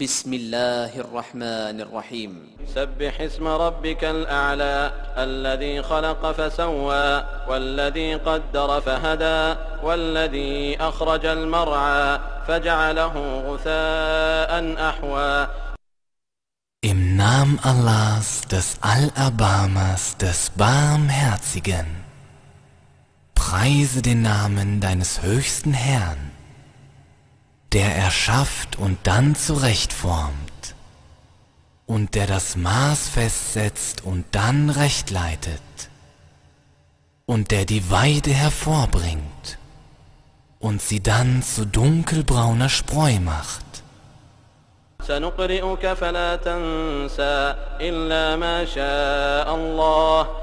بسم الله الرحمن الرحيم. سبح اسم ربك الأعلى الذي خلق فسوى والذي قدر فهدى والذي أخرج المرعى فجعله غثاء أحوى. Im Namen Allahs, des Allerbarmers, des Barmherzigen. Preise den Namen deines höchsten Herrn, der erschafft und dann zurechtformt, und der das Maß festsetzt und dann recht leitet, und der die Weide hervorbringt und sie dann zu dunkelbrauner Spreu macht. سنقرئك فلا تنسى إلا ما شاء الله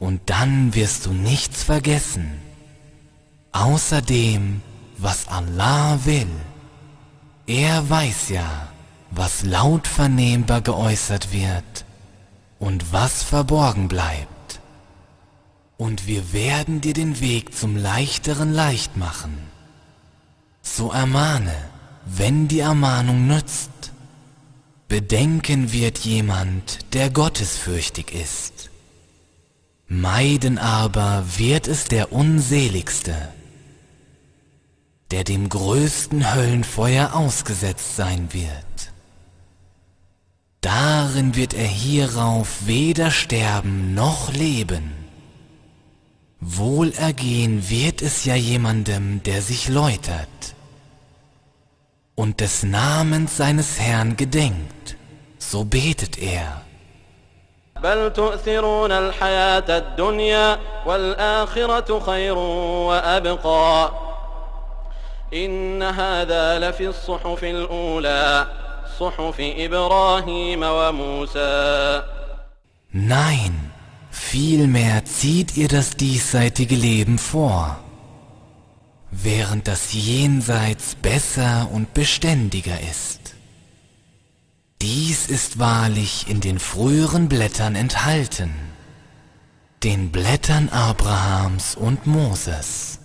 und dann wirst du nichts vergessen, außer dem, was Allah will. Er weiß ja, was laut vernehmbar geäußert wird und was verborgen bleibt. Und wir werden dir den Weg zum Leichteren leicht machen. So ermahne, wenn die Ermahnung nützt. Bedenken wird jemand, der gottesfürchtig ist. Meiden aber wird es der Unseligste, der dem größten Höllenfeuer ausgesetzt sein wird. Darin wird er hierauf weder sterben noch leben. Wohlergehen wird es ja jemandem, der sich läutert und des Namens seines Herrn gedenkt, so betet er. بل تؤثرون الحياة الدنيا والآخرة خير وأبقى إن هذا لفي الصحف الأولى صحف إبراهيم وموسى Nein, vielmehr zieht ihr das diesseitige Leben vor, während das Jenseits besser und beständiger ist. Dies ist wahrlich in den früheren Blättern enthalten, den Blättern Abrahams und Moses.